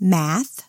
math